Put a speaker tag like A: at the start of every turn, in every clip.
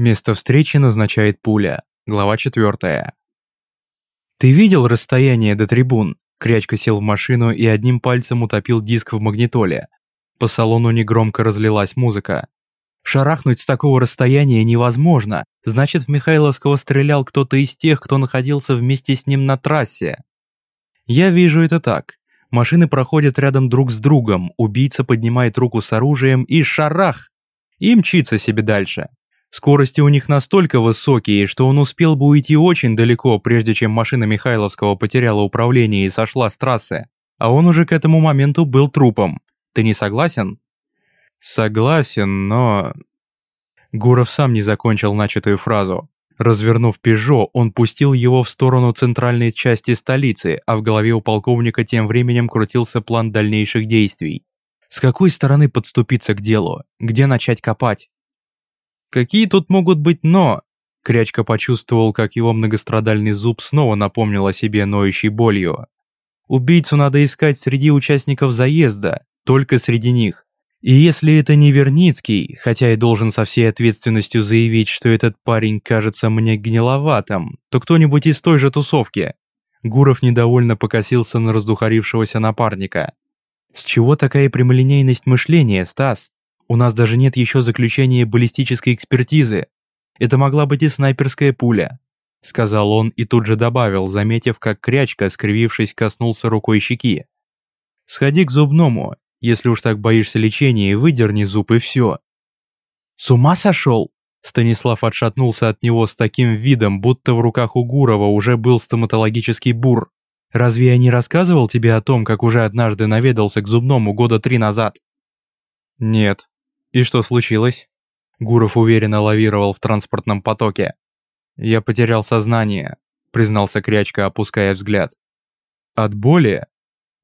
A: Место встречи назначает пуля. Глава 4. «Ты видел расстояние до трибун?» Крячка сел в машину и одним пальцем утопил диск в магнитоле. По салону негромко разлилась музыка. Шарахнуть с такого расстояния невозможно, значит в Михайловского стрелял кто-то из тех, кто находился вместе с ним на трассе. Я вижу это так. Машины проходят рядом друг с другом, убийца поднимает руку с оружием и шарах! И мчится себе дальше. Скорости у них настолько высокие, что он успел бы уйти очень далеко, прежде чем машина Михайловского потеряла управление и сошла с трассы. А он уже к этому моменту был трупом. Ты не согласен? Согласен, но... Гуров сам не закончил начатую фразу. Развернув «Пежо», он пустил его в сторону центральной части столицы, а в голове у полковника тем временем крутился план дальнейших действий. С какой стороны подступиться к делу? Где начать копать? Какие тут могут быть «но»? Крячка почувствовал, как его многострадальный зуб снова напомнил о себе ноющей болью. Убийцу надо искать среди участников заезда, только среди них. И если это не Верницкий, хотя и должен со всей ответственностью заявить, что этот парень кажется мне гниловатым, то кто-нибудь из той же тусовки. Гуров недовольно покосился на раздухарившегося напарника. С чего такая прямолинейность мышления, Стас? У нас даже нет еще заключения баллистической экспертизы. Это могла быть и снайперская пуля. Сказал он и тут же добавил, заметив, как крячка, скривившись, коснулся рукой щеки. «Сходи к зубному, если уж так боишься лечения, выдерни зуб и все». «С ума сошел?» Станислав отшатнулся от него с таким видом, будто в руках у Гурова уже был стоматологический бур. «Разве я не рассказывал тебе о том, как уже однажды наведался к зубному года три назад?» «Нет. И что случилось?» Гуров уверенно лавировал в транспортном потоке. «Я потерял сознание», — признался Крячка, опуская взгляд. «От боли?»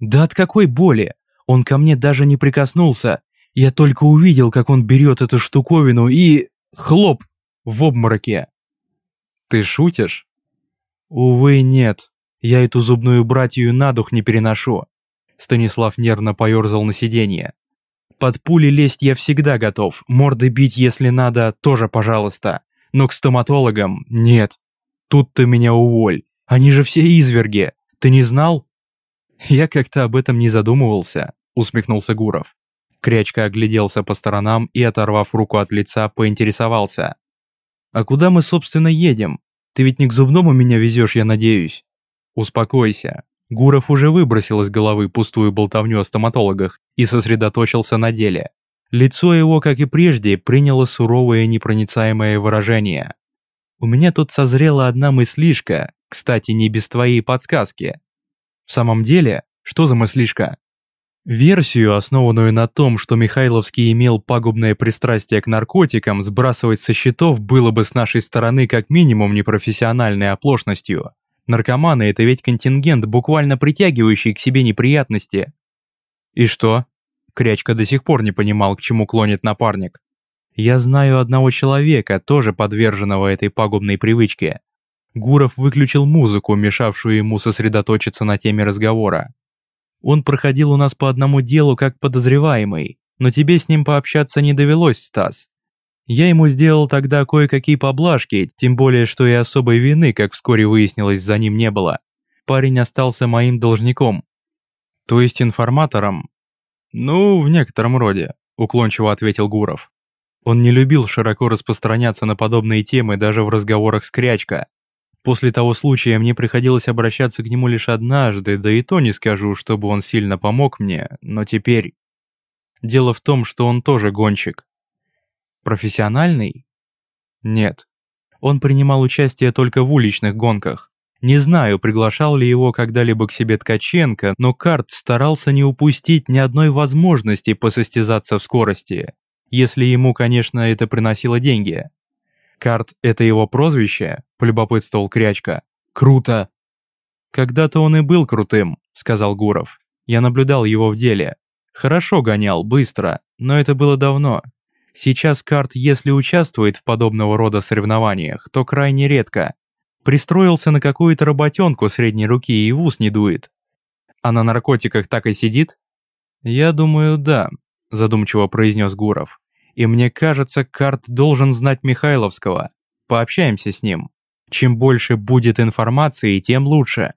A: «Да от какой боли? Он ко мне даже не прикоснулся. Я только увидел, как он берет эту штуковину и... хлоп! В обмороке. Ты шутишь? Увы, нет. Я эту зубную братью на дух не переношу. Станислав нервно поерзал на сиденье. Под пули лезть я всегда готов, морды бить, если надо, тоже пожалуйста. Но к стоматологам нет. Тут ты меня уволь. Они же все изверги. Ты не знал? «Я как-то об этом не задумывался», — усмехнулся Гуров. Крячка огляделся по сторонам и, оторвав руку от лица, поинтересовался. «А куда мы, собственно, едем? Ты ведь не к зубному меня везешь, я надеюсь?» «Успокойся». Гуров уже выбросил из головы пустую болтовню о стоматологах и сосредоточился на деле. Лицо его, как и прежде, приняло суровое непроницаемое выражение. «У меня тут созрела одна мыслишка, кстати, не без твоей подсказки. В самом деле, что за мыслишка? Версию, основанную на том, что Михайловский имел пагубное пристрастие к наркотикам, сбрасывать со счетов было бы с нашей стороны как минимум непрофессиональной оплошностью. Наркоманы – это ведь контингент, буквально притягивающий к себе неприятности. И что? Крячка до сих пор не понимал, к чему клонит напарник. Я знаю одного человека, тоже подверженного этой пагубной привычке. Гуров выключил музыку, мешавшую ему сосредоточиться на теме разговора. «Он проходил у нас по одному делу как подозреваемый, но тебе с ним пообщаться не довелось, Стас. Я ему сделал тогда кое-какие поблажки, тем более, что и особой вины, как вскоре выяснилось, за ним не было. Парень остался моим должником». «То есть информатором?» «Ну, в некотором роде», – уклончиво ответил Гуров. Он не любил широко распространяться на подобные темы даже в разговорах с Крячко, После того случая мне приходилось обращаться к нему лишь однажды, да и то не скажу, чтобы он сильно помог мне, но теперь... Дело в том, что он тоже гонщик. Профессиональный? Нет. Он принимал участие только в уличных гонках. Не знаю, приглашал ли его когда-либо к себе Ткаченко, но Карт старался не упустить ни одной возможности посостязаться в скорости, если ему, конечно, это приносило деньги. «Карт — это его прозвище?» — полюбопытствовал Крячка. «Круто!» «Когда-то он и был крутым», — сказал Гуров. «Я наблюдал его в деле. Хорошо гонял, быстро, но это было давно. Сейчас Карт, если участвует в подобного рода соревнованиях, то крайне редко. Пристроился на какую-то работенку средней руки и в ус не дует. А на наркотиках так и сидит?» «Я думаю, да», — задумчиво произнес Гуров. И мне кажется, Карт должен знать Михайловского. Пообщаемся с ним. Чем больше будет информации, тем лучше.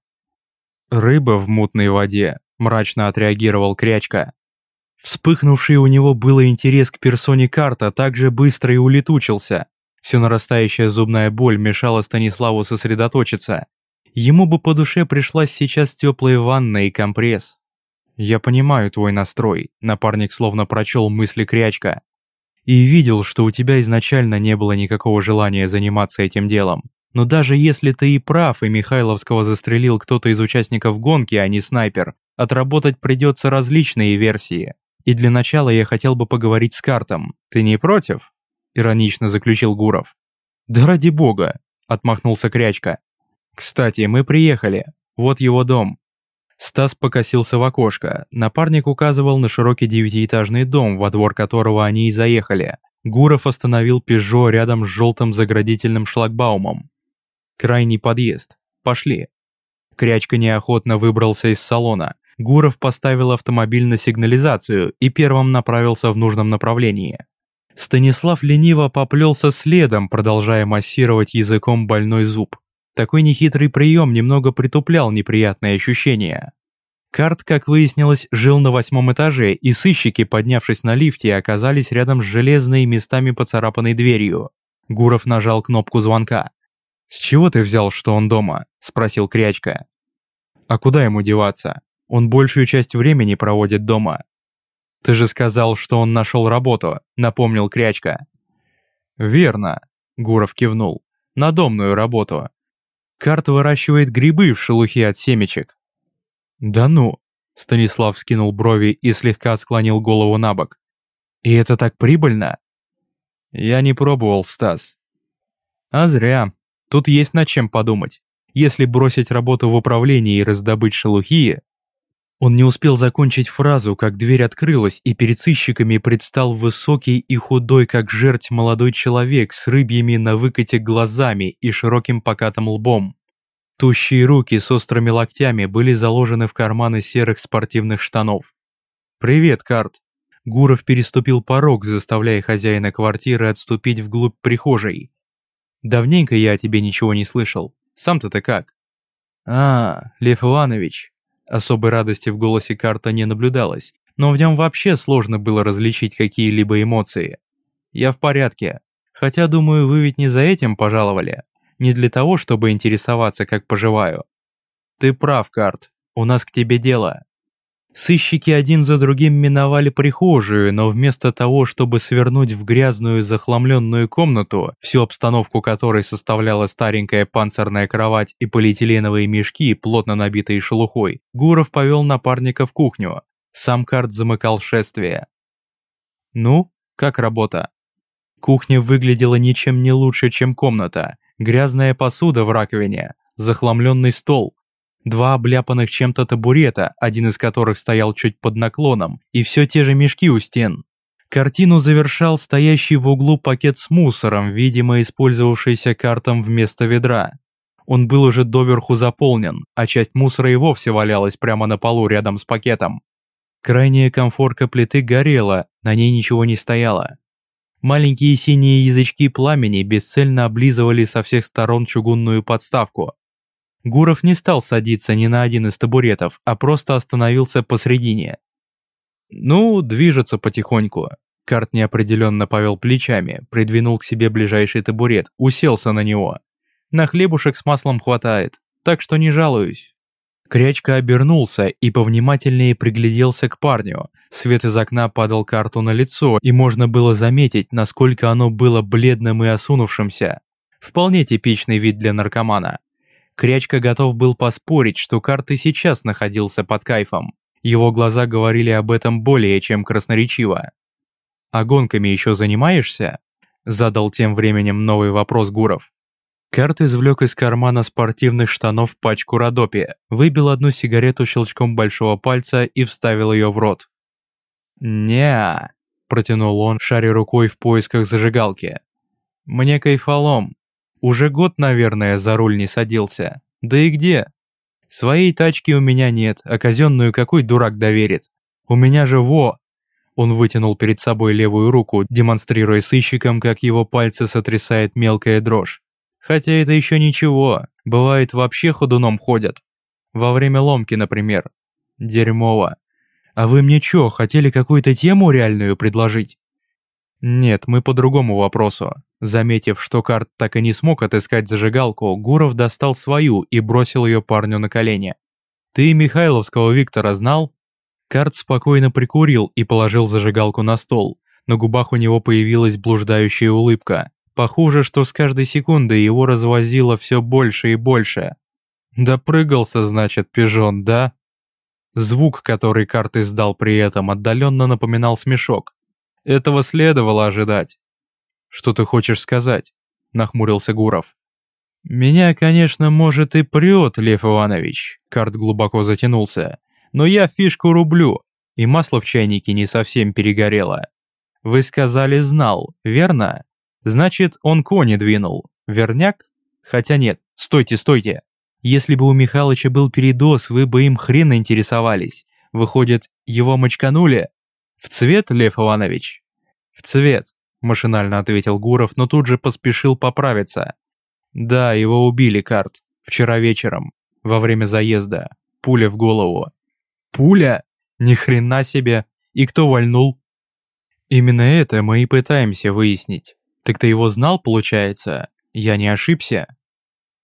A: Рыба в мутной воде, мрачно отреагировал Крячка. Вспыхнувший у него было интерес к персоне Карта также быстро и улетучился. Все нарастающая зубная боль мешала Станиславу сосредоточиться. Ему бы по душе пришлась сейчас теплая ванна и компресс. «Я понимаю твой настрой», — напарник словно прочел мысли Крячка. «И видел, что у тебя изначально не было никакого желания заниматься этим делом. Но даже если ты и прав, и Михайловского застрелил кто-то из участников гонки, а не снайпер, отработать придется различные версии. И для начала я хотел бы поговорить с Картом. Ты не против?» Иронично заключил Гуров. «Да ради бога!» — отмахнулся Крячка. «Кстати, мы приехали. Вот его дом». Стас покосился в окошко. Напарник указывал на широкий девятиэтажный дом, во двор которого они и заехали. Гуров остановил «Пежо» рядом с желтым заградительным шлагбаумом. «Крайний подъезд. Пошли». Крячка неохотно выбрался из салона. Гуров поставил автомобиль на сигнализацию и первым направился в нужном направлении. Станислав лениво поплелся следом, продолжая массировать языком больной зуб. Такой нехитрый прием немного притуплял неприятные ощущения. Карт, как выяснилось, жил на восьмом этаже, и сыщики, поднявшись на лифте, оказались рядом с железной местами поцарапанной дверью. Гуров нажал кнопку звонка. «С чего ты взял, что он дома?» – спросил Крячка. «А куда ему деваться? Он большую часть времени проводит дома». «Ты же сказал, что он нашел работу», – напомнил Крячка. «Верно», – Гуров кивнул. «Надомную работу. Карт выращивает грибы в шелухе от семечек. Да ну, Станислав скинул брови и слегка склонил голову на бок. И это так прибыльно? Я не пробовал, Стас. А зря. Тут есть над чем подумать. Если бросить работу в управлении и раздобыть шелухи, он не успел закончить фразу, как дверь открылась, и перед сыщиками предстал высокий и худой, как жерть молодой человек с рыбьими на выкате глазами и широким покатым лбом. Тущие руки с острыми локтями были заложены в карманы серых спортивных штанов. «Привет, Карт!» Гуров переступил порог, заставляя хозяина квартиры отступить вглубь прихожей. «Давненько я о тебе ничего не слышал. Сам-то ты как?» «А, Лев Иванович, Особой радости в голосе Карта не наблюдалось, но в нем вообще сложно было различить какие-либо эмоции. «Я в порядке. Хотя, думаю, вы ведь не за этим пожаловали. Не для того, чтобы интересоваться, как поживаю». «Ты прав, Карт. У нас к тебе дело. Сыщики один за другим миновали прихожую, но вместо того, чтобы свернуть в грязную захламленную комнату, всю обстановку которой составляла старенькая панцирная кровать и полиэтиленовые мешки, плотно набитые шелухой, Гуров повел напарника в кухню. Сам карт замыкал шествие. «Ну, как работа?» Кухня выглядела ничем не лучше, чем комната. Грязная посуда в раковине, захламленный стол, Два обляпанных чем-то табурета, один из которых стоял чуть под наклоном, и все те же мешки у стен. Картину завершал стоящий в углу пакет с мусором, видимо использовавшийся картом вместо ведра. Он был уже доверху заполнен, а часть мусора и вовсе валялась прямо на полу рядом с пакетом. Крайняя комфорка плиты горела, на ней ничего не стояло. Маленькие синие язычки пламени бесцельно облизывали со всех сторон чугунную подставку, Гуров не стал садиться ни на один из табуретов, а просто остановился посредине. «Ну, движется потихоньку». Карт неопределенно повел плечами, придвинул к себе ближайший табурет, уселся на него. «На хлебушек с маслом хватает, так что не жалуюсь». Крячка обернулся и повнимательнее пригляделся к парню. Свет из окна падал карту на лицо, и можно было заметить, насколько оно было бледным и осунувшимся. Вполне типичный вид для наркомана. Крячка готов был поспорить, что карты сейчас находился под кайфом. Его глаза говорили об этом более чем красноречиво. «А гонками еще занимаешься?» Задал тем временем новый вопрос Гуров. Карт извлек из кармана спортивных штанов пачку Родопи, выбил одну сигарету щелчком большого пальца и вставил ее в рот. не протянул он, шаря рукой в поисках зажигалки. «Мне кайфолом. Уже год, наверное, за руль не садился. Да и где? Своей тачки у меня нет, а казенную какой дурак доверит? У меня же во! Он вытянул перед собой левую руку, демонстрируя сыщикам, как его пальцы сотрясает мелкая дрожь. Хотя это еще ничего, бывает вообще ходуном ходят. Во время ломки, например. Дерьмово. А вы мне чё, хотели какую-то тему реальную предложить? Нет, мы по другому вопросу. Заметив, что Карт так и не смог отыскать зажигалку, Гуров достал свою и бросил ее парню на колени. «Ты Михайловского Виктора знал?» Карт спокойно прикурил и положил зажигалку на стол. На губах у него появилась блуждающая улыбка. Похоже, что с каждой секундой его развозило все больше и больше. «Допрыгался, значит, пижон, да?» Звук, который Карт издал при этом, отдаленно напоминал смешок. Этого следовало ожидать. «Что ты хочешь сказать?» – нахмурился Гуров. «Меня, конечно, может и прет, Лев Иванович», – Карт глубоко затянулся но я фишку рублю, и масло в чайнике не совсем перегорело. Вы сказали «знал», верно? Значит, он кони двинул. Верняк? Хотя нет, стойте, стойте. Если бы у Михалыча был передоз, вы бы им хрен интересовались. Выходит, его мочканули? В цвет, Лев Иванович? В цвет, машинально ответил Гуров, но тут же поспешил поправиться. Да, его убили, Карт. Вчера вечером, во время заезда. Пуля в голову. Пуля? Ни хрена себе. И кто вальнул? Именно это мы и пытаемся выяснить. Так ты его знал, получается? Я не ошибся?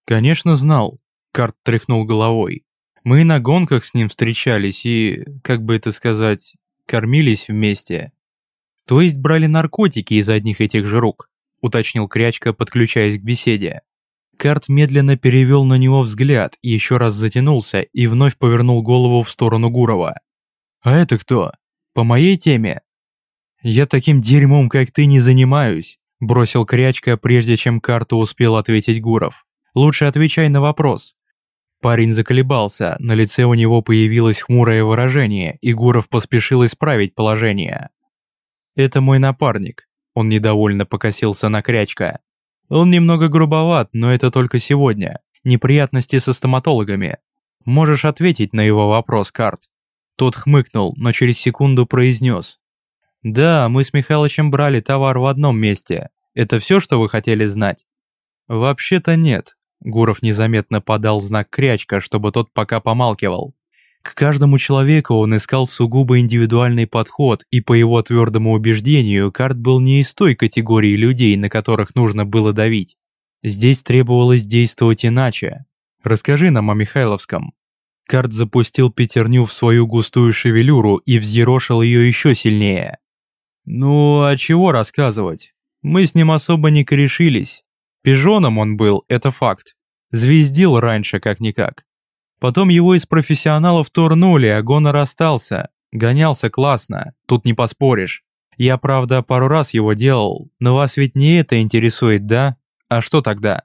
A: Конечно, знал. Карт тряхнул головой. Мы на гонках с ним встречались и, как бы это сказать, кормились вместе. То есть брали наркотики из одних и тех же рук, уточнил Крячка, подключаясь к беседе. Карт медленно перевел на него взгляд, еще раз затянулся и вновь повернул голову в сторону Гурова. «А это кто? По моей теме?» «Я таким дерьмом, как ты, не занимаюсь», – бросил Крячка, прежде чем карту успел ответить Гуров. «Лучше отвечай на вопрос». Парень заколебался, на лице у него появилось хмурое выражение, и Гуров поспешил исправить положение. «Это мой напарник», – он недовольно покосился на Крячка. Он немного грубоват, но это только сегодня. Неприятности со стоматологами. Можешь ответить на его вопрос, Карт?» Тот хмыкнул, но через секунду произнес. «Да, мы с Михалычем брали товар в одном месте. Это все, что вы хотели знать?» «Вообще-то нет». Гуров незаметно подал знак крячка, чтобы тот пока помалкивал. К каждому человеку он искал сугубо индивидуальный подход, и по его твердому убеждению, Карт был не из той категории людей, на которых нужно было давить. Здесь требовалось действовать иначе. Расскажи нам о Михайловском. Карт запустил пятерню в свою густую шевелюру и взъерошил ее еще сильнее. Ну, а чего рассказывать? Мы с ним особо не корешились. Пижоном он был, это факт. Звездил раньше как-никак. Потом его из профессионалов турнули, а гонор остался. Гонялся классно, тут не поспоришь. Я, правда, пару раз его делал, но вас ведь не это интересует, да? А что тогда?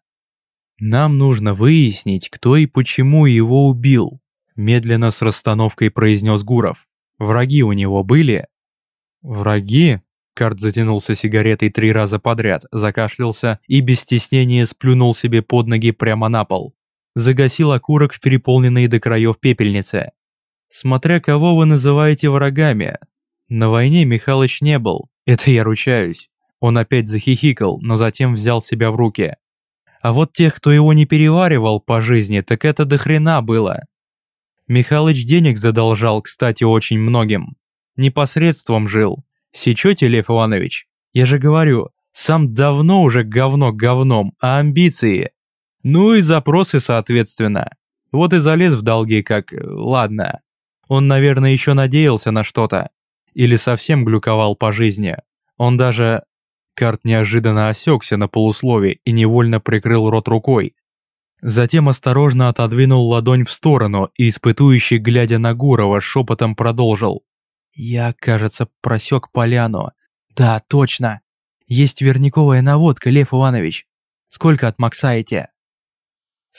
A: Нам нужно выяснить, кто и почему его убил, медленно с расстановкой произнес Гуров. Враги у него были? Враги? Карт затянулся сигаретой три раза подряд, закашлялся и без стеснения сплюнул себе под ноги прямо на пол загасил окурок в переполненной до краев пепельнице. Смотря кого вы называете врагами. На войне Михалыч не был, это я ручаюсь. Он опять захихикал, но затем взял себя в руки. А вот тех, кто его не переваривал по жизни, так это до хрена было. Михалыч денег задолжал, кстати, очень многим. Непосредством жил. Сечете, Лев Иванович? Я же говорю, сам давно уже говно говном, а амбиции ну и запросы, соответственно. Вот и залез в долги как... Ладно. Он, наверное, еще надеялся на что-то. Или совсем глюковал по жизни. Он даже... Карт неожиданно осекся на полуслове и невольно прикрыл рот рукой. Затем осторожно отодвинул ладонь в сторону и, испытующий, глядя на Гурова, шепотом продолжил. «Я, кажется, просек поляну. Да, точно. Есть верниковая наводка, Лев Иванович. Сколько отмаксаете?»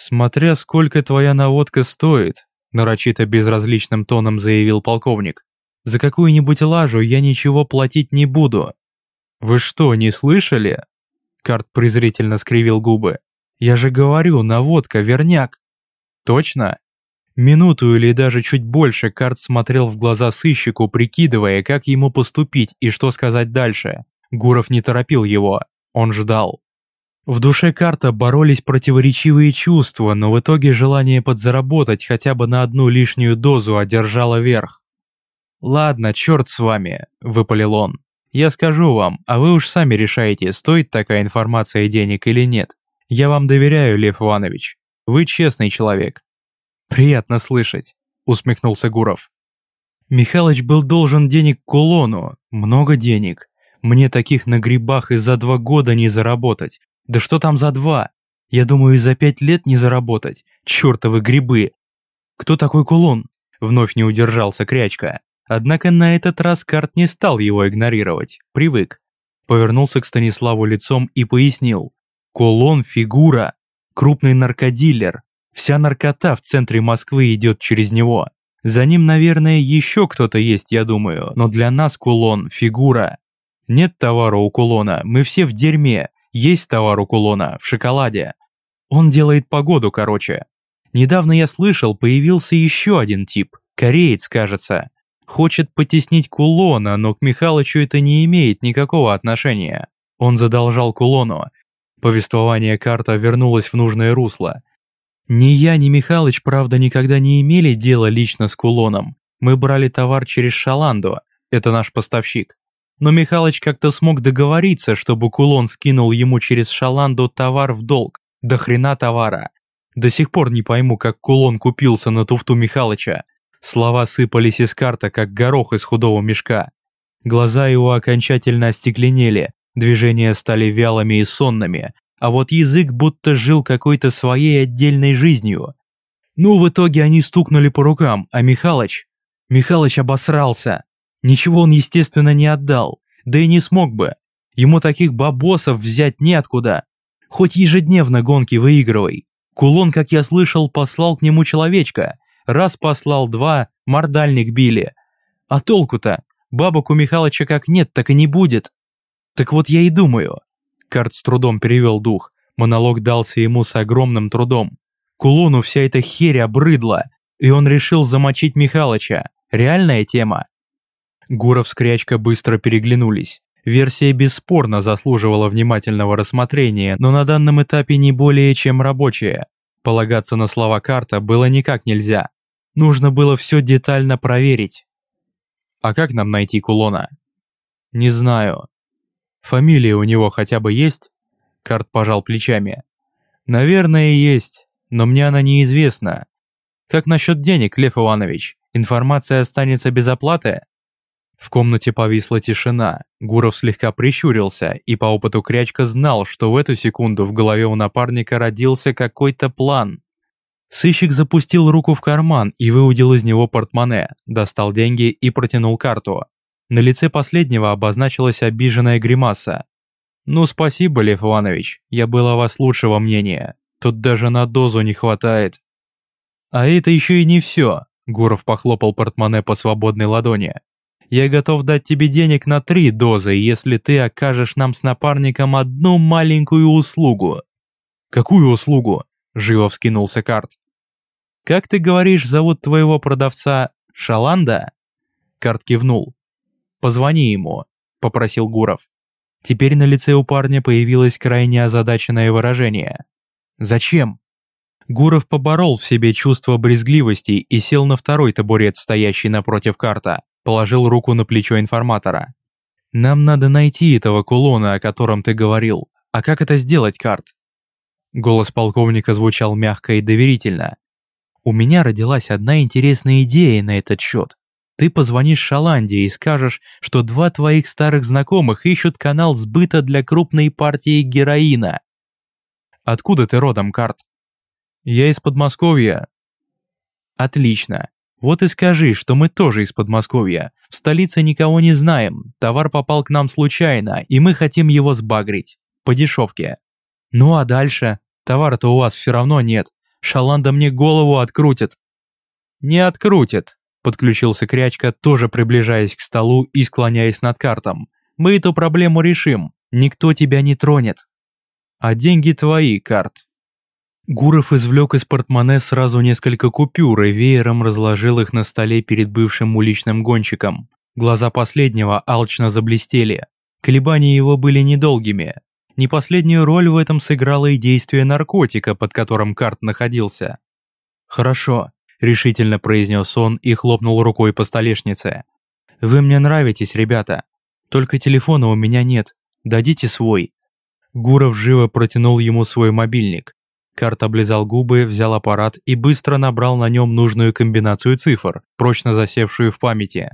A: «Смотря сколько твоя наводка стоит», – нарочито безразличным тоном заявил полковник. «За какую-нибудь лажу я ничего платить не буду». «Вы что, не слышали?» Карт презрительно скривил губы. «Я же говорю, наводка, верняк». «Точно?» Минуту или даже чуть больше Карт смотрел в глаза сыщику, прикидывая, как ему поступить и что сказать дальше. Гуров не торопил его, он ждал. В душе Карта боролись противоречивые чувства, но в итоге желание подзаработать хотя бы на одну лишнюю дозу одержало верх. «Ладно, черт с вами», — выпалил он. «Я скажу вам, а вы уж сами решаете, стоит такая информация денег или нет. Я вам доверяю, Лев Иванович. Вы честный человек». «Приятно слышать», — усмехнулся Гуров. «Михалыч был должен денег Кулону, много денег. Мне таких на грибах и за два года не заработать. Да что там за два? Я думаю, и за пять лет не заработать. Чёртовы грибы. Кто такой кулон? Вновь не удержался Крячка. Однако на этот раз Карт не стал его игнорировать. Привык. Повернулся к Станиславу лицом и пояснил. Кулон – фигура. Крупный наркодилер. Вся наркота в центре Москвы идет через него. За ним, наверное, еще кто-то есть, я думаю, но для нас кулон – фигура. Нет товара у кулона, мы все в дерьме, есть товар у кулона, в шоколаде. Он делает погоду короче. Недавно я слышал, появился еще один тип, кореец, кажется. Хочет потеснить кулона, но к Михалычу это не имеет никакого отношения. Он задолжал кулону. Повествование карта вернулось в нужное русло. Ни я, ни Михалыч, правда, никогда не имели дела лично с кулоном. Мы брали товар через Шаланду, это наш поставщик. Но Михалыч как-то смог договориться, чтобы кулон скинул ему через Шаланду товар в долг. До хрена товара. До сих пор не пойму, как кулон купился на туфту Михалыча. Слова сыпались из карта, как горох из худого мешка. Глаза его окончательно остекленели, движения стали вялыми и сонными, а вот язык будто жил какой-то своей отдельной жизнью. Ну, в итоге они стукнули по рукам, а Михалыч... Михалыч обосрался. Ничего он, естественно, не отдал, да и не смог бы. Ему таких бабосов взять неоткуда. Хоть ежедневно гонки выигрывай. Кулон, как я слышал, послал к нему человечка. Раз послал, два, мордальник били. А толку-то? Бабок у Михалыча как нет, так и не будет. Так вот я и думаю. Карт с трудом перевел дух. Монолог дался ему с огромным трудом. Кулону вся эта херь обрыдла, и он решил замочить Михалыча. Реальная тема. Гуров с Крячко быстро переглянулись. Версия бесспорно заслуживала внимательного рассмотрения, но на данном этапе не более чем рабочая. Полагаться на слова карта было никак нельзя. Нужно было все детально проверить. А как нам найти кулона? Не знаю. Фамилия у него хотя бы есть? Карт пожал плечами. Наверное, есть, но мне она неизвестна. Как насчет денег, Лев Иванович? Информация останется без оплаты? В комнате повисла тишина. Гуров слегка прищурился и по опыту Крячка знал, что в эту секунду в голове у напарника родился какой-то план. Сыщик запустил руку в карман и выудил из него портмоне, достал деньги и протянул карту. На лице последнего обозначилась обиженная гримаса. «Ну спасибо, Лев Иванович, я был о вас лучшего мнения. Тут даже на дозу не хватает». «А это еще и не все», — Гуров похлопал портмоне по свободной ладони. Я готов дать тебе денег на три дозы, если ты окажешь нам с напарником одну маленькую услугу». «Какую услугу?» – живо вскинулся Карт. «Как ты говоришь, зовут твоего продавца Шаланда?» Карт кивнул. «Позвони ему», – попросил Гуров. Теперь на лице у парня появилось крайне озадаченное выражение. «Зачем?» Гуров поборол в себе чувство брезгливости и сел на второй табурет, стоящий напротив карта положил руку на плечо информатора. «Нам надо найти этого кулона, о котором ты говорил. А как это сделать, Карт?» Голос полковника звучал мягко и доверительно. «У меня родилась одна интересная идея на этот счет. Ты позвонишь Шаланде и скажешь, что два твоих старых знакомых ищут канал сбыта для крупной партии героина. Откуда ты родом, Карт? Я из Подмосковья. Отлично. Вот и скажи, что мы тоже из Подмосковья. В столице никого не знаем, товар попал к нам случайно, и мы хотим его сбагрить. По дешевке. Ну а дальше? Товара-то у вас все равно нет. Шаланда мне голову открутит. Не открутит, подключился Крячка, тоже приближаясь к столу и склоняясь над картом. Мы эту проблему решим. Никто тебя не тронет. А деньги твои, карт. Гуров извлек из портмоне сразу несколько купюр и веером разложил их на столе перед бывшим уличным гонщиком. Глаза последнего алчно заблестели. Колебания его были недолгими. Не последнюю роль в этом сыграло и действие наркотика, под которым Карт находился. «Хорошо», — решительно произнес он и хлопнул рукой по столешнице. «Вы мне нравитесь, ребята. Только телефона у меня нет. Дадите свой». Гуров живо протянул ему свой мобильник. Карт облизал губы, взял аппарат и быстро набрал на нем нужную комбинацию цифр, прочно засевшую в памяти.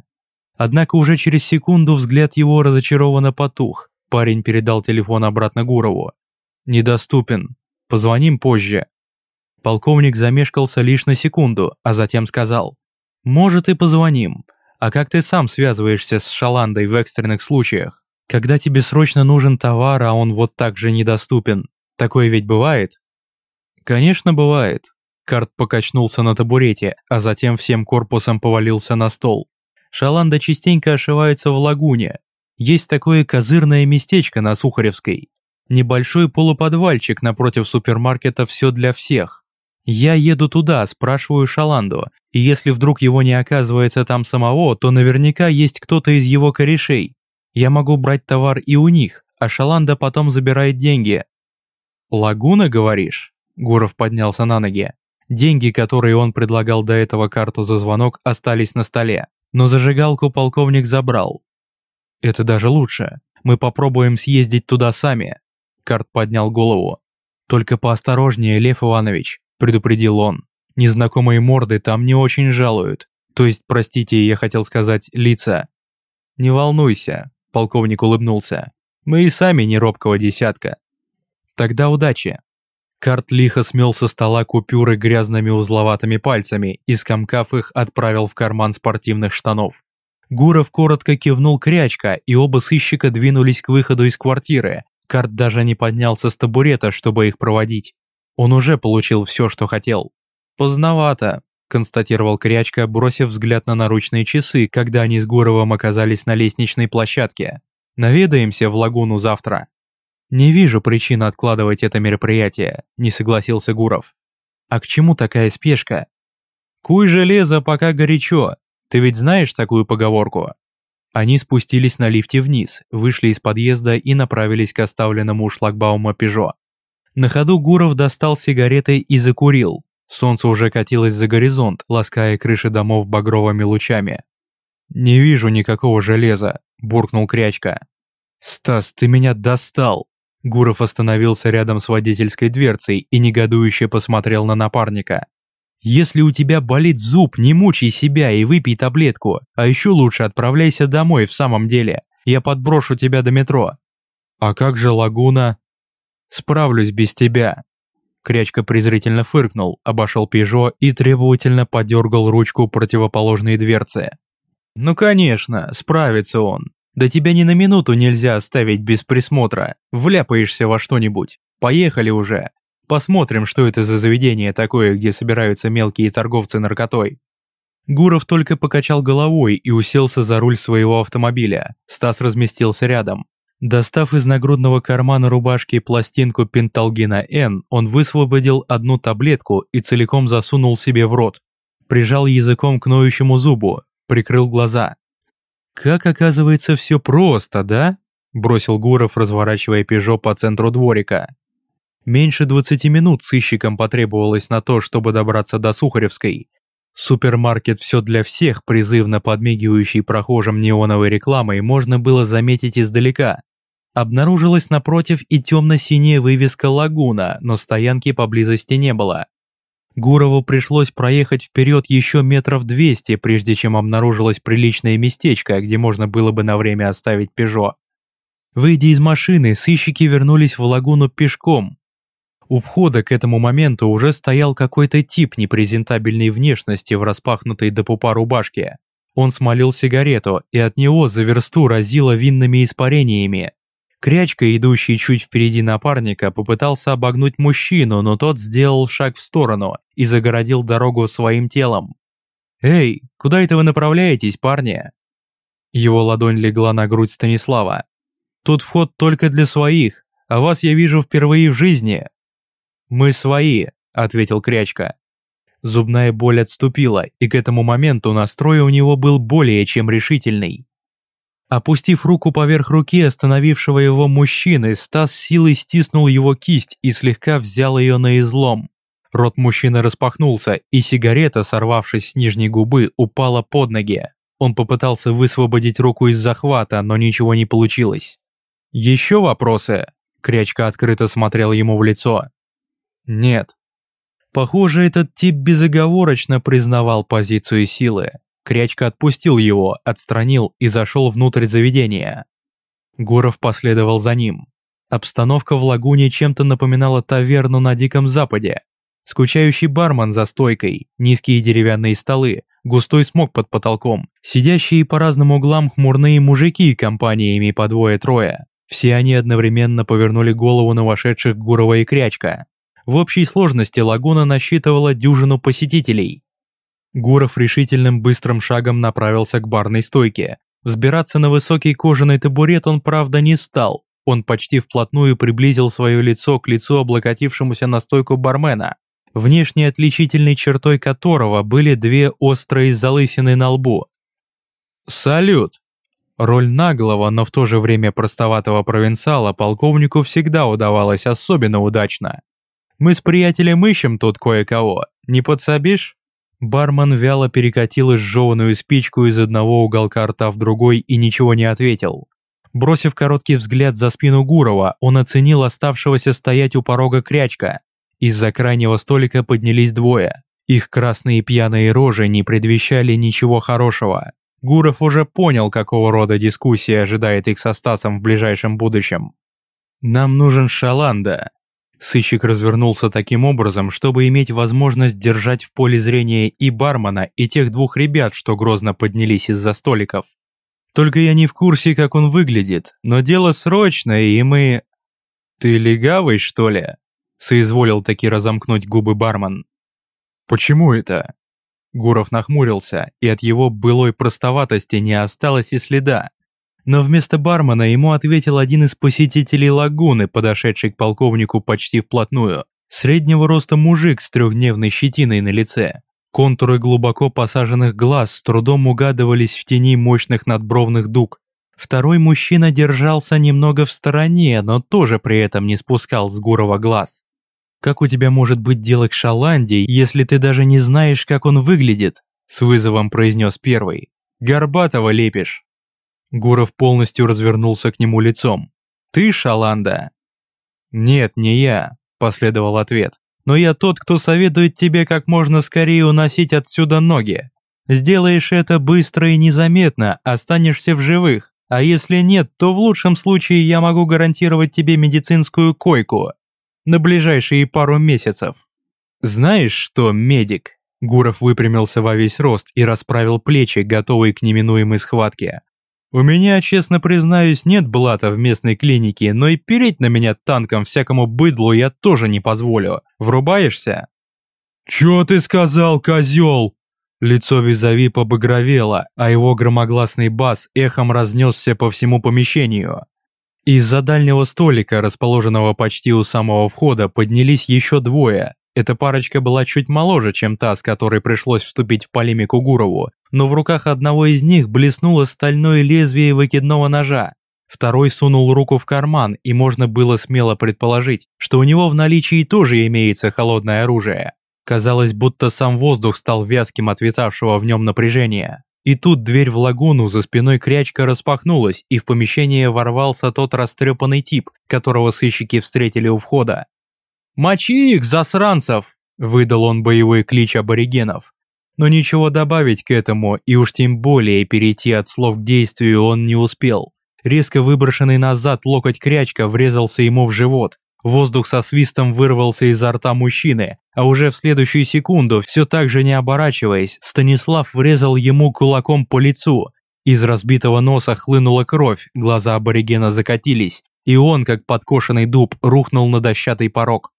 A: Однако уже через секунду взгляд его разочарованно потух. Парень передал телефон обратно Гурову. «Недоступен. Позвоним позже». Полковник замешкался лишь на секунду, а затем сказал. «Может и позвоним. А как ты сам связываешься с Шаландой в экстренных случаях? Когда тебе срочно нужен товар, а он вот так же недоступен. Такое ведь бывает?» «Конечно, бывает». Карт покачнулся на табурете, а затем всем корпусом повалился на стол. Шаланда частенько ошивается в лагуне. Есть такое козырное местечко на Сухаревской. Небольшой полуподвальчик напротив супермаркета «Все для всех». Я еду туда, спрашиваю Шаланду, и если вдруг его не оказывается там самого, то наверняка есть кто-то из его корешей. Я могу брать товар и у них, а Шаланда потом забирает деньги. «Лагуна, говоришь?» Гуров поднялся на ноги. Деньги, которые он предлагал до этого карту за звонок, остались на столе но зажигалку полковник забрал. Это даже лучше. Мы попробуем съездить туда сами. Карт поднял голову. Только поосторожнее, Лев Иванович, предупредил он. Незнакомые морды там не очень жалуют. То есть, простите, я хотел сказать, лица. Не волнуйся, полковник улыбнулся. Мы и сами не робкого десятка. Тогда удачи. Карт лихо смел со стола купюры грязными узловатыми пальцами и, скомкав их, отправил в карман спортивных штанов. Гуров коротко кивнул крячка, и оба сыщика двинулись к выходу из квартиры. Карт даже не поднялся с табурета, чтобы их проводить. Он уже получил все, что хотел. «Поздновато», – констатировал Крячка, бросив взгляд на наручные часы, когда они с Гуровым оказались на лестничной площадке. «Наведаемся в лагуну завтра». «Не вижу причин откладывать это мероприятие», – не согласился Гуров. «А к чему такая спешка?» «Куй железо, пока горячо. Ты ведь знаешь такую поговорку?» Они спустились на лифте вниз, вышли из подъезда и направились к оставленному у шлагбаума «Пежо». На ходу Гуров достал сигареты и закурил. Солнце уже катилось за горизонт, лаская крыши домов багровыми лучами. «Не вижу никакого железа», – буркнул Крячка. «Стас, ты меня достал!» Гуров остановился рядом с водительской дверцей и негодующе посмотрел на напарника. «Если у тебя болит зуб, не мучай себя и выпей таблетку, а еще лучше отправляйся домой в самом деле. Я подброшу тебя до метро». «А как же лагуна?» «Справлюсь без тебя». Крячка презрительно фыркнул, обошел Пежо и требовательно подергал ручку противоположной дверцы. «Ну конечно, справится он. Да тебя ни на минуту нельзя оставить без присмотра. Вляпаешься во что-нибудь. Поехали уже. Посмотрим, что это за заведение такое, где собираются мелкие торговцы наркотой. Гуров только покачал головой и уселся за руль своего автомобиля. Стас разместился рядом. Достав из нагрудного кармана рубашки пластинку пенталгина Н, он высвободил одну таблетку и целиком засунул себе в рот. Прижал языком к ноющему зубу, прикрыл глаза. «Как оказывается все просто, да?» – бросил Гуров, разворачивая «Пежо» по центру дворика. Меньше 20 минут сыщикам потребовалось на то, чтобы добраться до Сухаревской. Супермаркет «Все для всех», призывно подмигивающий прохожим неоновой рекламой, можно было заметить издалека. Обнаружилась напротив и темно-синяя вывеска «Лагуна», но стоянки поблизости не было. Гурову пришлось проехать вперед еще метров двести, прежде чем обнаружилось приличное местечко, где можно было бы на время оставить «Пежо». Выйдя из машины, сыщики вернулись в лагуну пешком. У входа к этому моменту уже стоял какой-то тип непрезентабельной внешности в распахнутой до пупа рубашке. Он смолил сигарету, и от него за версту разило винными испарениями. Крячка, идущий чуть впереди напарника, попытался обогнуть мужчину, но тот сделал шаг в сторону и загородил дорогу своим телом. «Эй, куда это вы направляетесь, парни?» Его ладонь легла на грудь Станислава. «Тут вход только для своих, а вас я вижу впервые в жизни». «Мы свои», ответил Крячка. Зубная боль отступила, и к этому моменту настрой у него был более чем решительный. Опустив руку поверх руки остановившего его мужчины, Стас силой стиснул его кисть и слегка взял ее на излом. Рот мужчины распахнулся, и сигарета, сорвавшись с нижней губы, упала под ноги. Он попытался высвободить руку из захвата, но ничего не получилось. «Еще вопросы?» Крячка открыто смотрел ему в лицо. «Нет». Похоже, этот тип безоговорочно признавал позицию силы. Крячка отпустил его, отстранил и зашел внутрь заведения. Гуров последовал за ним. Обстановка в лагуне чем-то напоминала таверну на Диком Западе. Скучающий бармен за стойкой, низкие деревянные столы, густой смог под потолком, сидящие по разным углам хмурные мужики компаниями по двое-трое. Все они одновременно повернули голову на вошедших Гурова и Крячка. В общей сложности лагуна насчитывала дюжину посетителей. Гуров решительным быстрым шагом направился к барной стойке. Взбираться на высокий кожаный табурет он, правда, не стал. Он почти вплотную приблизил свое лицо к лицу облокотившемуся на стойку бармена, внешней отличительной чертой которого были две острые залысины на лбу. «Салют!» Роль наглого, но в то же время простоватого провинциала полковнику всегда удавалась особенно удачно. «Мы с приятелем ищем тут кое-кого, не подсобишь?» Бармен вяло перекатил изжеванную спичку из одного уголка рта в другой и ничего не ответил. Бросив короткий взгляд за спину Гурова, он оценил оставшегося стоять у порога крячка. Из-за крайнего столика поднялись двое. Их красные пьяные рожи не предвещали ничего хорошего. Гуров уже понял, какого рода дискуссия ожидает их со Стасом в ближайшем будущем. «Нам нужен Шаланда». Сыщик развернулся таким образом, чтобы иметь возможность держать в поле зрения и бармена, и тех двух ребят, что грозно поднялись из-за столиков. «Только я не в курсе, как он выглядит, но дело срочное, и мы...» «Ты легавый, что ли?» соизволил таки разомкнуть губы бармен. «Почему это?» Гуров нахмурился, и от его былой простоватости не осталось и следа. Но вместо бармена ему ответил один из посетителей лагуны, подошедший к полковнику почти вплотную. Среднего роста мужик с трехдневной щетиной на лице. Контуры глубоко посаженных глаз с трудом угадывались в тени мощных надбровных дуг. Второй мужчина держался немного в стороне, но тоже при этом не спускал с Гурова глаз. Как у тебя может быть дело к Шаланде, если ты даже не знаешь, как он выглядит?» С вызовом произнес первый. «Горбатого лепишь». Гуров полностью развернулся к нему лицом. «Ты Шаланда?» «Нет, не я», – последовал ответ. «Но я тот, кто советует тебе как можно скорее уносить отсюда ноги. Сделаешь это быстро и незаметно, останешься в живых. А если нет, то в лучшем случае я могу гарантировать тебе медицинскую койку на ближайшие пару месяцев. Знаешь что, медик? Гуров выпрямился во весь рост и расправил плечи, готовый к неминуемой схватке. У меня, честно признаюсь, нет блата в местной клинике, но и переть на меня танком всякому быдлу я тоже не позволю. Врубаешься? «Чё ты сказал, козёл?» Лицо Визави побагровело, а его громогласный бас эхом разнесся по всему помещению. Из-за дальнего столика, расположенного почти у самого входа, поднялись еще двое. Эта парочка была чуть моложе, чем та, с которой пришлось вступить в полемику Гурову, но в руках одного из них блеснуло стальное лезвие выкидного ножа. Второй сунул руку в карман, и можно было смело предположить, что у него в наличии тоже имеется холодное оружие. Казалось, будто сам воздух стал вязким от витавшего в нем напряжения. И тут дверь в лагуну за спиной крячка распахнулась, и в помещение ворвался тот растрепанный тип, которого сыщики встретили у входа. «Мочи их, засранцев!» – выдал он боевой клич аборигенов. Но ничего добавить к этому, и уж тем более перейти от слов к действию он не успел. Резко выброшенный назад локоть крячка врезался ему в живот, Воздух со свистом вырвался изо рта мужчины, а уже в следующую секунду, все так же не оборачиваясь, Станислав врезал ему кулаком по лицу. Из разбитого носа хлынула кровь, глаза аборигена закатились, и он, как подкошенный дуб, рухнул на дощатый порог.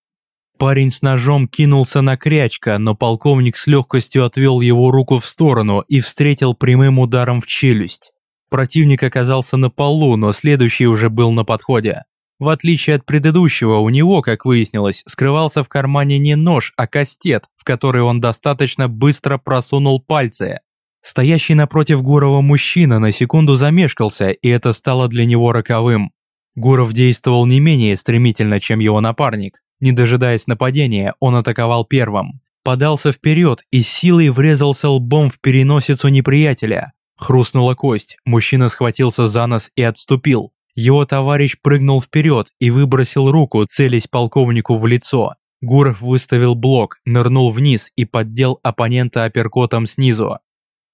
A: Парень с ножом кинулся на крячка, но полковник с легкостью отвел его руку в сторону и встретил прямым ударом в челюсть. Противник оказался на полу, но следующий уже был на подходе. В отличие от предыдущего, у него, как выяснилось, скрывался в кармане не нож, а кастет, в который он достаточно быстро просунул пальцы. Стоящий напротив Гурова мужчина на секунду замешкался, и это стало для него роковым. Гуров действовал не менее стремительно, чем его напарник. Не дожидаясь нападения, он атаковал первым. Подался вперед и силой врезался лбом в переносицу неприятеля. Хрустнула кость, мужчина схватился за нос и отступил. Его товарищ прыгнул вперед и выбросил руку, целясь полковнику в лицо. Гуров выставил блок, нырнул вниз и поддел оппонента апперкотом снизу.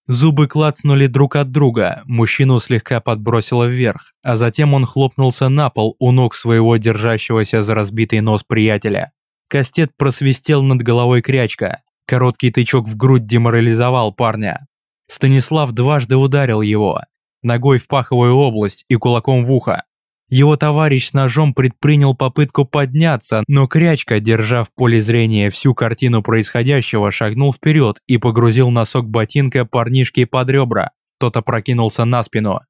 A: Зубы клацнули друг от друга, мужчину слегка подбросило вверх, а затем он хлопнулся на пол у ног своего держащегося за разбитый нос приятеля. Кастет просвистел над головой крячка. Короткий тычок в грудь деморализовал парня. Станислав дважды ударил его, ногой в паховую область и кулаком в ухо. Его товарищ с ножом предпринял попытку подняться, но Крячка, держа в поле зрения всю картину происходящего, шагнул вперед и погрузил носок ботинка парнишки под ребра. Тот опрокинулся на спину.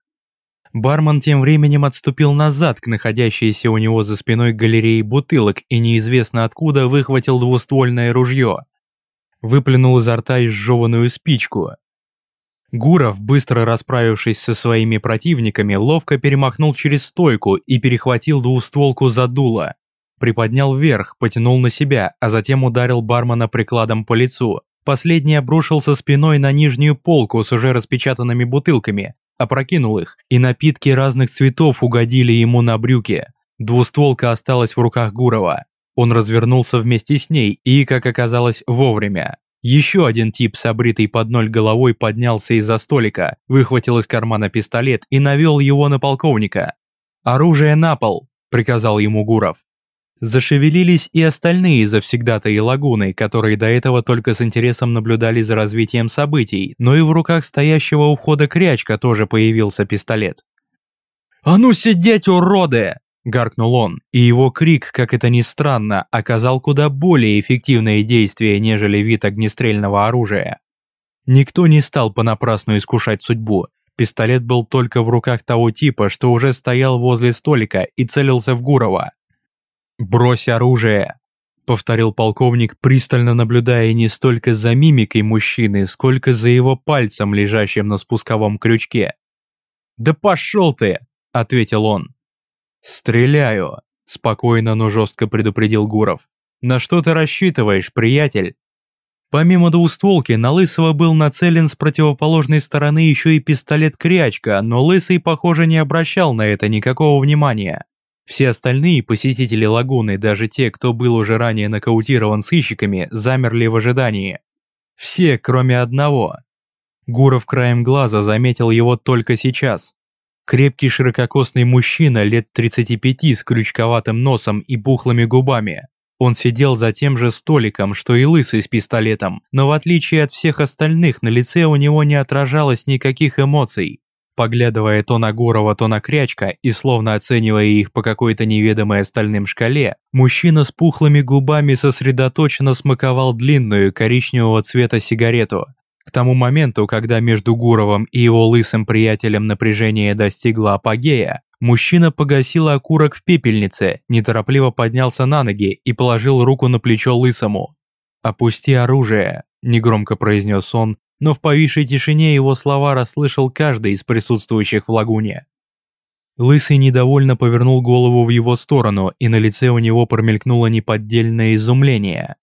A: Бармен тем временем отступил назад к находящейся у него за спиной галерее бутылок и неизвестно откуда выхватил двуствольное ружье. Выплюнул изо рта изжеванную спичку, Гуров, быстро расправившись со своими противниками, ловко перемахнул через стойку и перехватил двустволку за дуло. Приподнял вверх, потянул на себя, а затем ударил бармена прикладом по лицу. Последний обрушился спиной на нижнюю полку с уже распечатанными бутылками, опрокинул их, и напитки разных цветов угодили ему на брюки. Двустволка осталась в руках Гурова. Он развернулся вместе с ней и, как оказалось, вовремя. Еще один тип с обритой под ноль головой поднялся из-за столика, выхватил из кармана пистолет и навел его на полковника. «Оружие на пол!» – приказал ему Гуров. Зашевелились и остальные завсегдатаи лагуны, которые до этого только с интересом наблюдали за развитием событий, но и в руках стоящего у входа крячка тоже появился пистолет. «А ну сидеть, уроды!» Гаркнул он, и его крик, как это ни странно, оказал куда более эффективное действие, нежели вид огнестрельного оружия. Никто не стал понапрасну искушать судьбу. Пистолет был только в руках того типа, что уже стоял возле столика и целился в Гурова. «Брось оружие!» — повторил полковник, пристально наблюдая не столько за мимикой мужчины, сколько за его пальцем, лежащим на спусковом крючке. «Да пошел ты!» — ответил он. «Стреляю», – спокойно, но жестко предупредил Гуров. «На что ты рассчитываешь, приятель?» Помимо двустволки, на Лысого был нацелен с противоположной стороны еще и пистолет Крячка, но Лысый, похоже, не обращал на это никакого внимания. Все остальные посетители лагуны, даже те, кто был уже ранее нокаутирован сыщиками, замерли в ожидании. Все, кроме одного. Гуров краем глаза заметил его только сейчас. Крепкий ширококосный мужчина лет 35 с крючковатым носом и пухлыми губами. Он сидел за тем же столиком, что и лысый с пистолетом, но в отличие от всех остальных, на лице у него не отражалось никаких эмоций. Поглядывая то на Гурова, то на Крячка и словно оценивая их по какой-то неведомой остальным шкале, мужчина с пухлыми губами сосредоточенно смаковал длинную коричневого цвета сигарету, к тому моменту, когда между Гуровым и его лысым приятелем напряжение достигло апогея, мужчина погасил окурок в пепельнице, неторопливо поднялся на ноги и положил руку на плечо лысому. «Опусти оружие», – негромко произнес он, но в повисшей тишине его слова расслышал каждый из присутствующих в лагуне. Лысый недовольно повернул голову в его сторону, и на лице у него промелькнуло неподдельное изумление.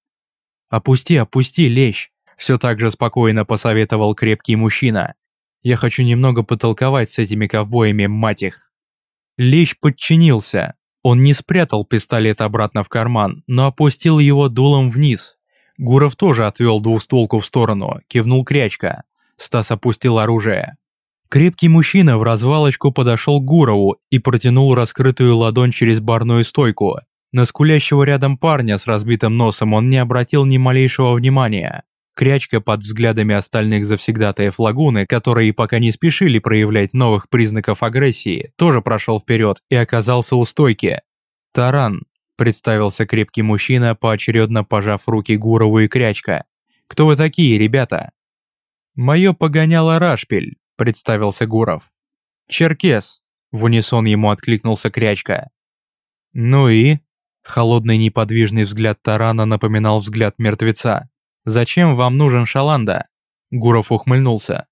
A: «Опусти, опусти, лещ!» Все так же спокойно посоветовал крепкий мужчина. Я хочу немного потолковать с этими ковбоями, мать их. Лещ подчинился. Он не спрятал пистолет обратно в карман, но опустил его дулом вниз. Гуров тоже отвел двустволку в сторону, кивнул крячка. Стас опустил оружие. Крепкий мужчина в развалочку подошел к Гурову и протянул раскрытую ладонь через барную стойку. На скулящего рядом парня с разбитым носом он не обратил ни малейшего внимания. Крячка под взглядами остальных завсегдатаев лагуны, которые пока не спешили проявлять новых признаков агрессии, тоже прошел вперед и оказался у стойки. «Таран», – представился крепкий мужчина, поочередно пожав руки Гурову и Крячка. «Кто вы такие, ребята?» «Мое погоняло Рашпель», – представился Гуров. «Черкес», – в унисон ему откликнулся Крячка. Ну и? Холодный неподвижный взгляд Тарана напоминал взгляд мертвеца. «Зачем вам нужен Шаланда?» Гуров ухмыльнулся.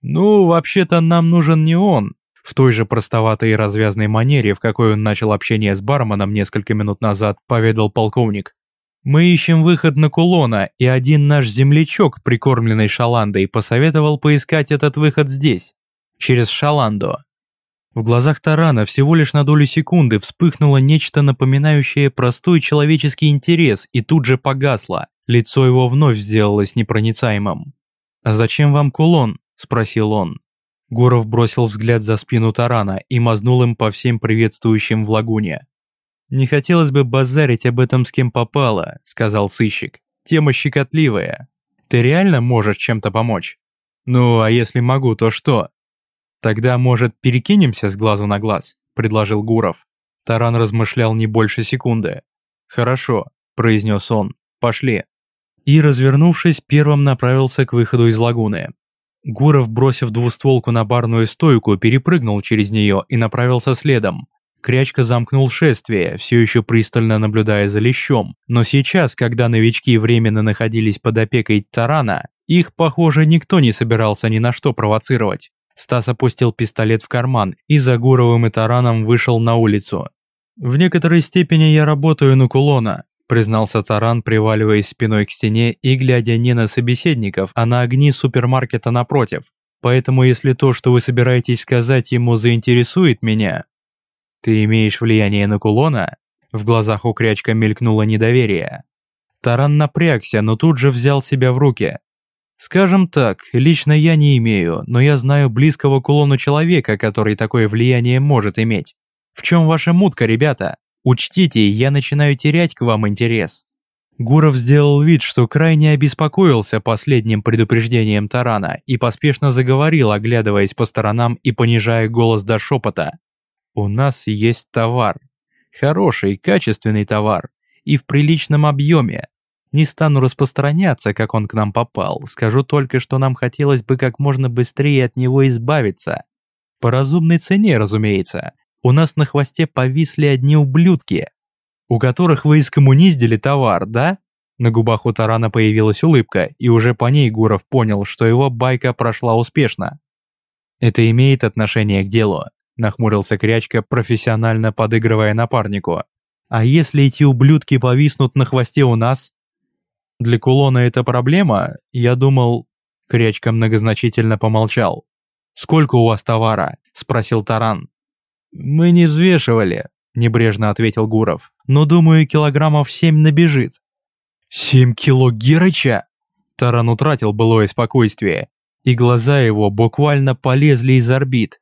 A: «Ну, вообще-то нам нужен не он». В той же простоватой и развязной манере, в какой он начал общение с барменом несколько минут назад, поведал полковник. «Мы ищем выход на кулона, и один наш землячок, прикормленный Шаландой, посоветовал поискать этот выход здесь, через Шаландо. В глазах Тарана всего лишь на долю секунды вспыхнуло нечто напоминающее простой человеческий интерес и тут же погасло. Лицо его вновь сделалось непроницаемым. «А зачем вам кулон?» – спросил он. Гуров бросил взгляд за спину Тарана и мазнул им по всем приветствующим в лагуне. «Не хотелось бы базарить об этом с кем попало», – сказал сыщик. «Тема щекотливая. Ты реально можешь чем-то помочь?» «Ну, а если могу, то что?» «Тогда, может, перекинемся с глазу на глаз?» – предложил Гуров. Таран размышлял не больше секунды. «Хорошо», – произнес он, – «пошли». И, развернувшись, первым направился к выходу из лагуны. Гуров, бросив двустволку на барную стойку, перепрыгнул через нее и направился следом. Крячка замкнул шествие, все еще пристально наблюдая за лещом, но сейчас, когда новички временно находились под опекой Тарана, их, похоже, никто не собирался ни на что провоцировать. Стас опустил пистолет в карман и за Гуровым и Тараном вышел на улицу. «В некоторой степени я работаю на кулона», признался Таран, приваливаясь спиной к стене и глядя не на собеседников, а на огни супермаркета напротив. «Поэтому если то, что вы собираетесь сказать ему, заинтересует меня...» «Ты имеешь влияние на кулона?» В глазах у Крячка мелькнуло недоверие. Таран напрягся, но тут же взял себя в руки. Скажем так, лично я не имею, но я знаю близкого кулону человека, который такое влияние может иметь. В чем ваша мутка, ребята? Учтите, я начинаю терять к вам интерес. Гуров сделал вид, что крайне обеспокоился последним предупреждением Тарана и поспешно заговорил, оглядываясь по сторонам и понижая голос до шепота. «У нас есть товар. Хороший, качественный товар. И в приличном объеме. Не стану распространяться, как он к нам попал, скажу только, что нам хотелось бы как можно быстрее от него избавиться. По разумной цене, разумеется. У нас на хвосте повисли одни ублюдки, у которых вы искоммуниздили товар, да? На губах у Тарана появилась улыбка, и уже по ней Гуров понял, что его байка прошла успешно. «Это имеет отношение к делу», – нахмурился Крячка, профессионально подыгрывая напарнику. «А если эти ублюдки повиснут на хвосте у нас?» Для кулона это проблема? Я думал...» Крячка многозначительно помолчал. «Сколько у вас товара?» – спросил Таран. «Мы не взвешивали», – небрежно ответил Гуров. «Но, думаю, килограммов семь набежит». «Семь кило Герыча?» Таран утратил былое спокойствие, и глаза его буквально полезли из орбит.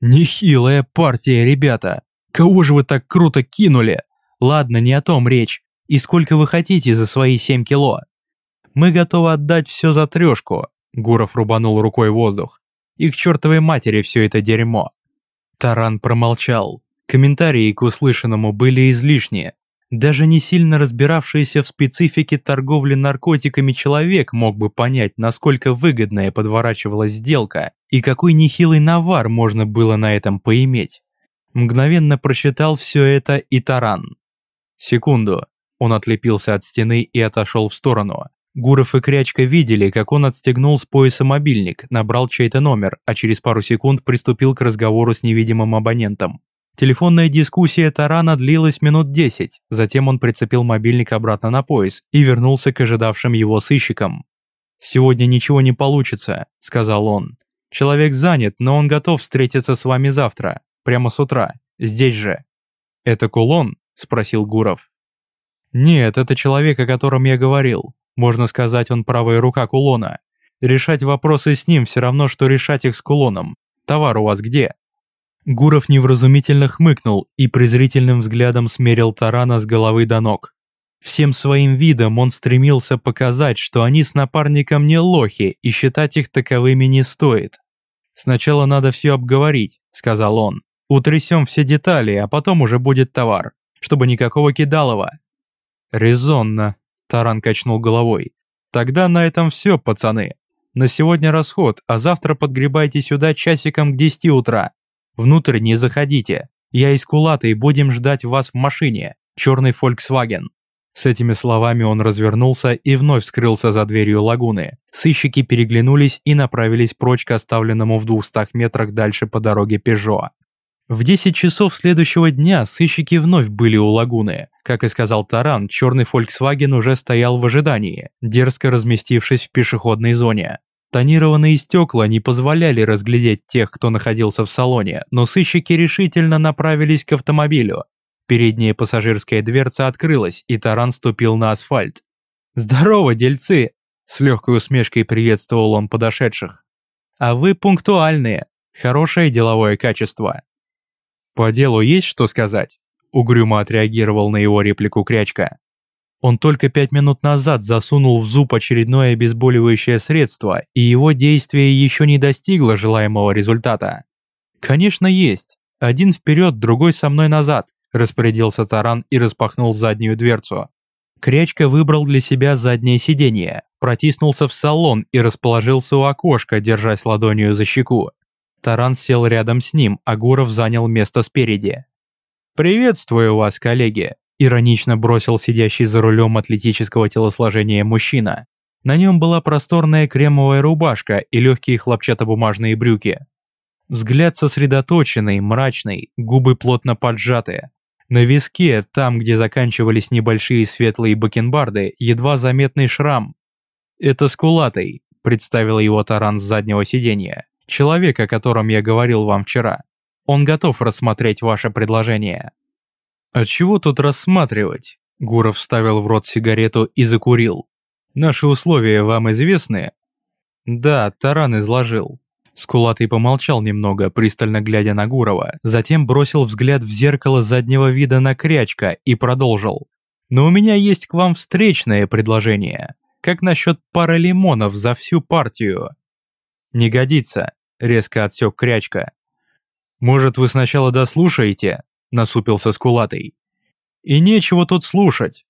A: «Нехилая партия, ребята! Кого же вы так круто кинули? Ладно, не о том речь. И сколько вы хотите за свои семь кило? Мы готовы отдать все за трешку. Гуров рубанул рукой воздух. И к чертовой матери все это дерьмо. Таран промолчал. Комментарии к услышанному были излишние. Даже не сильно разбиравшийся в специфике торговли наркотиками человек мог бы понять, насколько выгодная подворачивалась сделка и какой нехилый навар можно было на этом поиметь. Мгновенно просчитал все это и Таран. Секунду. Он отлепился от стены и отошел в сторону. Гуров и Крячка видели, как он отстегнул с пояса мобильник, набрал чей-то номер, а через пару секунд приступил к разговору с невидимым абонентом. Телефонная дискуссия Тарана длилась минут десять, затем он прицепил мобильник обратно на пояс и вернулся к ожидавшим его сыщикам. «Сегодня ничего не получится», — сказал он. «Человек занят, но он готов встретиться с вами завтра, прямо с утра, здесь же». «Это кулон?» — спросил Гуров. Нет, это человек, о котором я говорил. Можно сказать, он правая рука кулона. Решать вопросы с ним все равно, что решать их с кулоном. Товар у вас где? Гуров невразумительно хмыкнул и презрительным взглядом смерил Тарана с головы до ног. Всем своим видом он стремился показать, что они с напарником не лохи и считать их таковыми не стоит. «Сначала надо все обговорить», — сказал он. «Утрясем все детали, а потом уже будет товар, чтобы никакого кидалова, «Резонно», – Таран качнул головой. «Тогда на этом все, пацаны. На сегодня расход, а завтра подгребайте сюда часиком к 10 утра. Внутрь не заходите. Я из Кулаты и будем ждать вас в машине, черный Volkswagen». С этими словами он развернулся и вновь скрылся за дверью лагуны. Сыщики переглянулись и направились прочь к оставленному в двухстах метрах дальше по дороге Пежо. В 10 часов следующего дня сыщики вновь были у лагуны. Как и сказал Таран, черный Volkswagen уже стоял в ожидании, дерзко разместившись в пешеходной зоне. Тонированные стекла не позволяли разглядеть тех, кто находился в салоне, но сыщики решительно направились к автомобилю. Передняя пассажирская дверца открылась, и Таран ступил на асфальт. «Здорово, дельцы!» – с легкой усмешкой приветствовал он подошедших. «А вы пунктуальные. Хорошее деловое качество». «По делу есть что сказать?» – угрюмо отреагировал на его реплику Крячка. Он только пять минут назад засунул в зуб очередное обезболивающее средство, и его действие еще не достигло желаемого результата. «Конечно есть. Один вперед, другой со мной назад», – распорядился Таран и распахнул заднюю дверцу. Крячка выбрал для себя заднее сиденье, протиснулся в салон и расположился у окошка, держась ладонью за щеку. Таран сел рядом с ним, а Гуров занял место спереди. «Приветствую вас, коллеги», – иронично бросил сидящий за рулем атлетического телосложения мужчина. На нем была просторная кремовая рубашка и легкие хлопчатобумажные брюки. Взгляд сосредоточенный, мрачный, губы плотно поджаты. На виске, там, где заканчивались небольшие светлые бакенбарды, едва заметный шрам. «Это скулатый», – представил его таран с заднего сиденья. Человек, о котором я говорил вам вчера. Он готов рассмотреть ваше предложение». «А чего тут рассматривать?» Гуров вставил в рот сигарету и закурил. «Наши условия вам известны?» «Да, Таран изложил». Скулатый помолчал немного, пристально глядя на Гурова, затем бросил взгляд в зеркало заднего вида на Крячка и продолжил. «Но у меня есть к вам встречное предложение. Как насчет пары лимонов за всю партию?» «Не годится резко отсек крячка. «Может, вы сначала дослушаете?» – насупился скулатый. «И нечего тут слушать».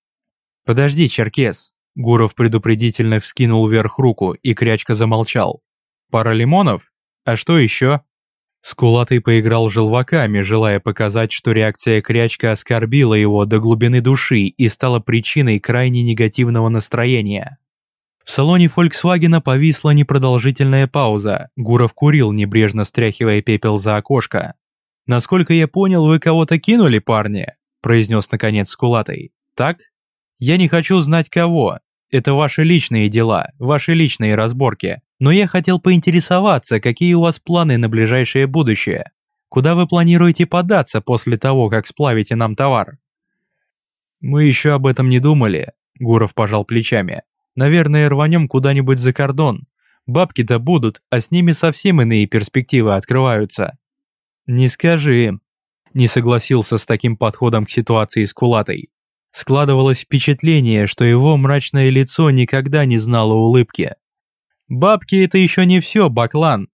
A: «Подожди, Черкес». Гуров предупредительно вскинул вверх руку, и крячка замолчал. «Пара лимонов? А что еще?» Скулатый поиграл желваками, желая показать, что реакция крячка оскорбила его до глубины души и стала причиной крайне негативного настроения. В салоне Фольксвагена повисла непродолжительная пауза. Гуров курил, небрежно стряхивая пепел за окошко. «Насколько я понял, вы кого-то кинули, парни?» произнес наконец Скулатый. «Так? Я не хочу знать кого. Это ваши личные дела, ваши личные разборки. Но я хотел поинтересоваться, какие у вас планы на ближайшее будущее. Куда вы планируете податься после того, как сплавите нам товар?» «Мы еще об этом не думали», — Гуров пожал плечами. Наверное, рванем куда-нибудь за кордон. Бабки-то будут, а с ними совсем иные перспективы открываются. Не скажи. Не согласился с таким подходом к ситуации с Кулатой. Складывалось впечатление, что его мрачное лицо никогда не знало улыбки. Бабки это еще не все, Баклан.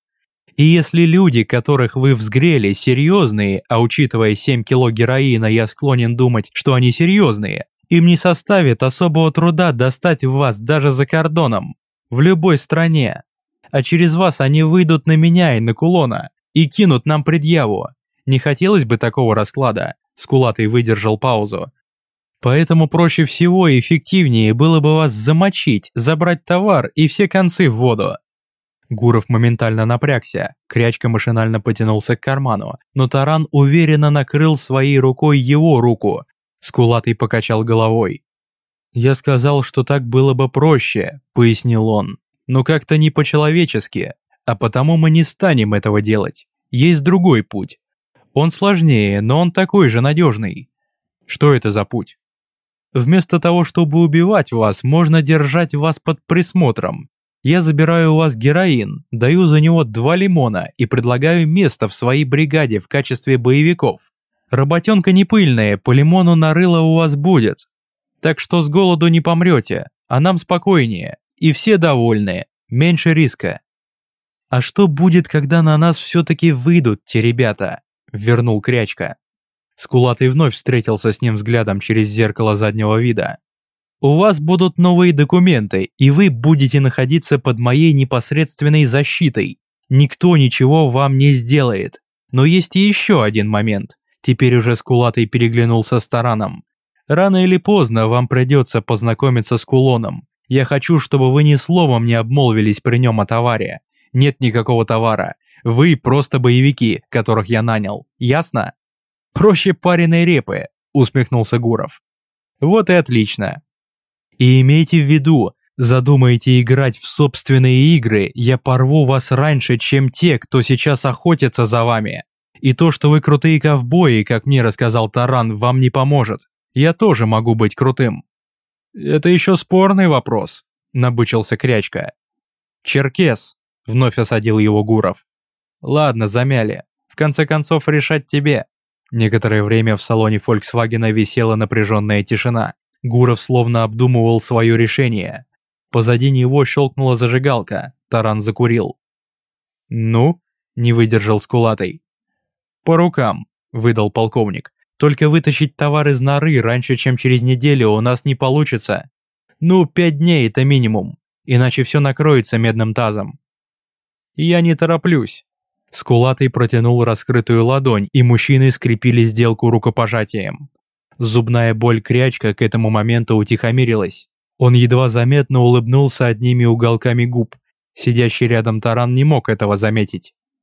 A: И если люди, которых вы взгрели, серьезные, а учитывая 7 кило героина, я склонен думать, что они серьезные, им не составит особого труда достать вас даже за кордоном, в любой стране. А через вас они выйдут на меня и на Кулона и кинут нам предъяву. Не хотелось бы такого расклада. Скулатый выдержал паузу. Поэтому проще всего и эффективнее было бы вас замочить, забрать товар и все концы в воду. Гуров моментально напрягся, Крячка машинально потянулся к карману, но Таран уверенно накрыл своей рукой его руку, Скулатый покачал головой. «Я сказал, что так было бы проще», — пояснил он. «Но как-то не по-человечески, а потому мы не станем этого делать. Есть другой путь. Он сложнее, но он такой же надежный». «Что это за путь?» «Вместо того, чтобы убивать вас, можно держать вас под присмотром. Я забираю у вас героин, даю за него два лимона и предлагаю место в своей бригаде в качестве боевиков. Работенка не пыльная, по лимону на рыло у вас будет. Так что с голоду не помрете, а нам спокойнее. И все довольны, меньше риска. А что будет, когда на нас все-таки выйдут те ребята? Вернул Крячка. Скулатый вновь встретился с ним взглядом через зеркало заднего вида. У вас будут новые документы, и вы будете находиться под моей непосредственной защитой. Никто ничего вам не сделает. Но есть еще один момент. Теперь уже Скулатый переглянулся с Тараном. «Рано или поздно вам придется познакомиться с Кулоном. Я хочу, чтобы вы ни словом не обмолвились при нем о товаре. Нет никакого товара. Вы просто боевики, которых я нанял. Ясно?» «Проще пареной репы», — усмехнулся Гуров. «Вот и отлично. И имейте в виду, задумаете играть в собственные игры, я порву вас раньше, чем те, кто сейчас охотится за вами. И то, что вы крутые ковбои, как мне рассказал Таран, вам не поможет. Я тоже могу быть крутым». «Это еще спорный вопрос», — набычился Крячка. «Черкес», — вновь осадил его Гуров. «Ладно, замяли. В конце концов, решать тебе». Некоторое время в салоне Фольксвагена висела напряженная тишина. Гуров словно обдумывал свое решение. Позади него щелкнула зажигалка, таран закурил. «Ну?» – не выдержал скулатый. «По рукам», – выдал полковник. «Только вытащить товар из норы раньше, чем через неделю, у нас не получится. Ну, пять дней – это минимум, иначе все накроется медным тазом». «Я не тороплюсь». Скулатый протянул раскрытую ладонь, и мужчины скрепили сделку рукопожатием. Зубная боль крячка к этому моменту утихомирилась. Он едва заметно улыбнулся одними уголками губ. Сидящий рядом таран не мог этого заметить.